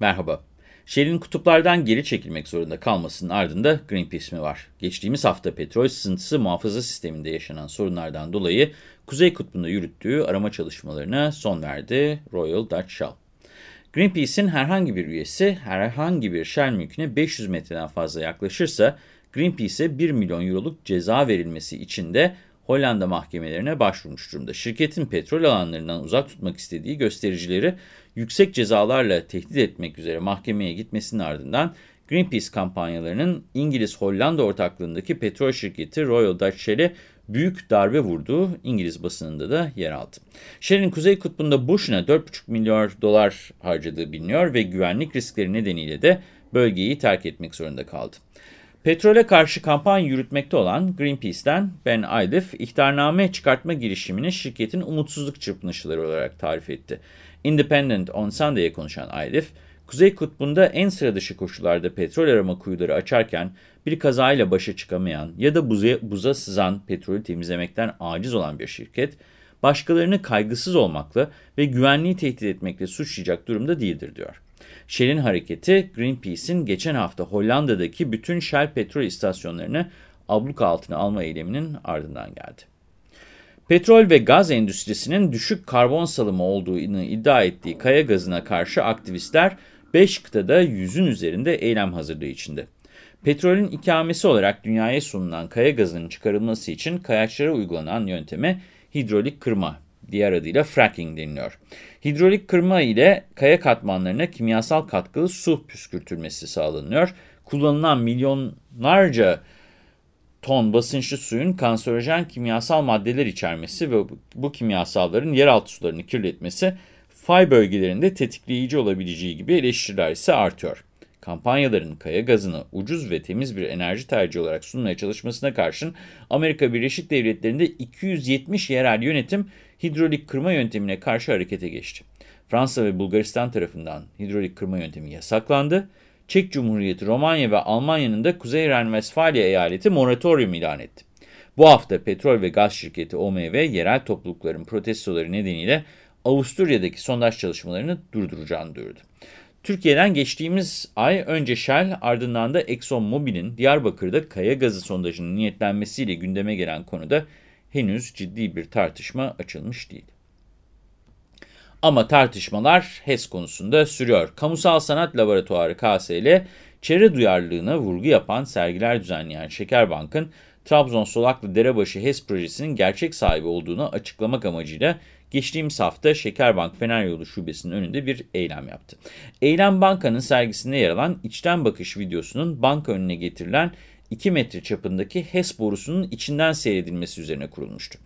Merhaba. Shell'in kutuplardan geri çekilmek zorunda kalmasının ardında Greenpeace mi var? Geçtiğimiz hafta petrol sızıntısı muhafaza sisteminde yaşanan sorunlardan dolayı Kuzey Kutbu'nda yürüttüğü arama çalışmalarına son verdi Royal Dutch Shell. Greenpeace'in herhangi bir üyesi herhangi bir Shell mülküne 500 metreden fazla yaklaşırsa Greenpeace'e 1 milyon euroluk ceza verilmesi için de Hollanda mahkemelerine başvurmuş durumda. Şirketin petrol alanlarından uzak tutmak istediği göstericileri yüksek cezalarla tehdit etmek üzere mahkemeye gitmesinin ardından Greenpeace kampanyalarının İngiliz-Hollanda ortaklığındaki petrol şirketi Royal Dutch Shell'e büyük darbe vurduğu İngiliz basınında da yer aldı. Shell'in Kuzey Kutbu'nda boşuna 4,5 milyar dolar harcadığı biliniyor ve güvenlik riskleri nedeniyle de bölgeyi terk etmek zorunda kaldı. Petrole karşı kampanya yürütmekte olan Greenpeace'ten Ben Aydif, ihtarname çıkartma girişimini şirketin umutsuzluk çırpınışları olarak tarif etti. Independent on Sunday'e konuşan Aydif, Kuzey Kutbu'nda en sıra dışı koşullarda petrol arama kuyuları açarken bir kazayla başa çıkamayan ya da buza, buza sızan petrolü temizlemekten aciz olan bir şirket, başkalarını kaygısız olmakla ve güvenliği tehdit etmekle suçlayacak durumda değildir diyor. Shell'in hareketi Greenpeace'in geçen hafta Hollanda'daki bütün Shell petrol istasyonlarını abluka altına alma eyleminin ardından geldi. Petrol ve gaz endüstrisinin düşük karbon salımı olduğunu iddia ettiği kaya gazına karşı aktivistler 5 kıtada yüzün üzerinde eylem hazırlığı içinde. Petrolün ikamesi olarak dünyaya sunulan kaya gazının çıkarılması için kayaçlara uygulanan yönteme hidrolik kırma, diğer adıyla fracking deniliyor. Hidrolik kırma ile kaya katmanlarına kimyasal katkılı su püskürtülmesi sağlanıyor. Kullanılan milyonlarca ton basınçlı suyun kanserojen kimyasal maddeler içermesi ve bu kimyasalların yeraltı sularını kirletmesi fay bölgelerinde tetikleyici olabileceği gibi eleştiriler ise artıyor. Kampanyaların kaya gazını ucuz ve temiz bir enerji tercihi olarak sunmaya çalışmasına karşın Amerika Birleşik Devletleri'nde 270 yerel yönetim hidrolik kırma yöntemine karşı harekete geçti. Fransa ve Bulgaristan tarafından hidrolik kırma yöntemi yasaklandı. Çek Cumhuriyeti, Romanya ve Almanya'nın da Kuzey Ren-Vesfalya eyaleti moratorium ilan etti. Bu hafta petrol ve gaz şirketi OMV yerel toplulukların protestoları nedeniyle Avusturya'daki sondaj çalışmalarını durduracağını duyurdu. Türkiye'den geçtiğimiz ay önce Shell ardından da ExxonMobil'in Diyarbakır'da kaya gazı sondajının niyetlenmesiyle gündeme gelen konuda henüz ciddi bir tartışma açılmış değil. Ama tartışmalar HES konusunda sürüyor. Kamusal Sanat Laboratuvarı KSL, çevre duyarlılığına vurgu yapan sergiler düzenleyen Şekerbank'ın Trabzon Solaklı Derebaşı HES projesinin gerçek sahibi olduğunu açıklamak amacıyla geçtiğimiz hafta Şekerbank Fener Yolu Şubesi'nin önünde bir eylem yaptı. Eylem bankanın sergisinde yer alan içten bakış videosunun banka önüne getirilen 2 metre çapındaki HES borusunun içinden seyredilmesi üzerine kurulmuştu.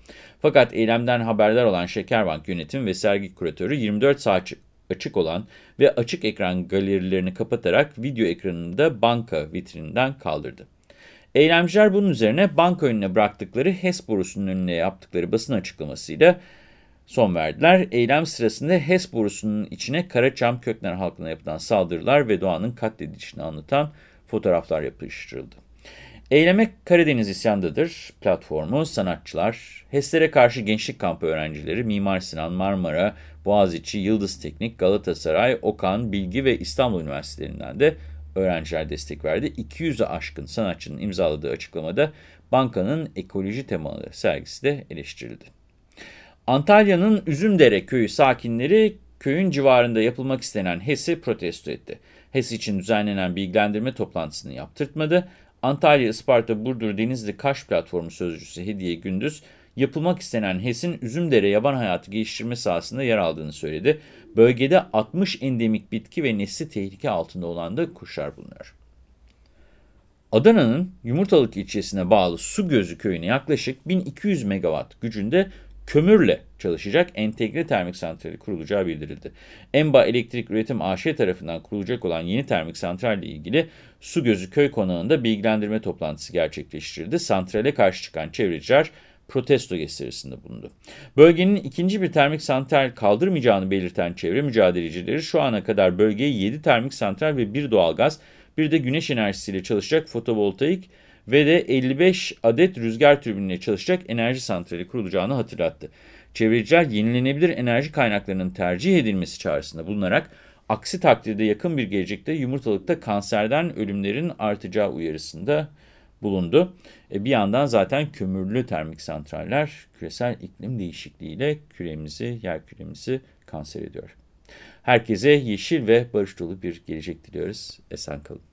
Fakat eylemden haberdar olan Şekerbank yönetim ve sergi kuratörü 24 saat açık olan ve açık ekran galerilerini kapatarak video ekranını da banka vitrininden kaldırdı. Eylemciler bunun üzerine banka önüne bıraktıkları HES borusunun önüne yaptıkları basın açıklamasıyla son verdiler. Eylem sırasında HES borusunun içine Karaçam Kökner halkına yapılan saldırılar ve doğanın katledilişini anlatan fotoğraflar yapıştırıldı. Eyleme Karadeniz İsyandadır platformu, sanatçılar, HES'lere karşı gençlik kampı öğrencileri, Mimar Sinan, Marmara, Boğaziçi, Yıldız Teknik, Galatasaray, Okan, Bilgi ve İstanbul Üniversitelerinden de öğrenciler destek verdi. 200'e aşkın sanatçının imzaladığı açıklamada bankanın ekoloji temalı sergisi de eleştirildi. Antalya'nın Üzümdere köyü sakinleri köyün civarında yapılmak istenen HES'i protesto etti. HES için düzenlenen bilgilendirme toplantısını yaptırtmadı. Antalya, Isparta, Burdur, Denizli, Kaş platformu sözcüsü Hediye Gündüz, yapılmak istenen HES'in Üzümdere yaban hayatı geliştirme sahasında yer aldığını söyledi. Bölgede 60 endemik bitki ve nesli tehlike altında olan da kuşlar bulunuyor. Adana'nın Yumurtalık ilçesine bağlı Su Gözü köyüne yaklaşık 1200 megawatt gücünde kömürle çalışacak entegre termik santrali kurulacağı bildirildi. Enba Elektrik Üretim AŞ tarafından kurulacak olan yeni termik santralle ilgili Su Gözü Köy Konağı'nda bilgilendirme toplantısı gerçekleştirildi. Santrale karşı çıkan çevreciler protesto gösterisinde bulundu. Bölgenin ikinci bir termik santral kaldırmayacağını belirten çevre mücadelecileri şu ana kadar bölgeye 7 termik santral ve bir doğalgaz, bir de güneş enerjisiyle çalışacak fotovoltaik ve de 55 adet rüzgar türbiniyle çalışacak enerji santrali kurulacağını hatırlattı. Çevreciler yenilenebilir enerji kaynaklarının tercih edilmesi çağrısında bulunarak Aksi takdirde yakın bir gelecekte yumurtalıkta kanserden ölümlerin artacağı uyarısında bulundu. E bir yandan zaten kömürlü termik santraller küresel iklim değişikliğiyle küremizi, yer küremizi kanser ediyor. Herkese yeşil ve barış dolu bir gelecek diliyoruz. Esen kalın.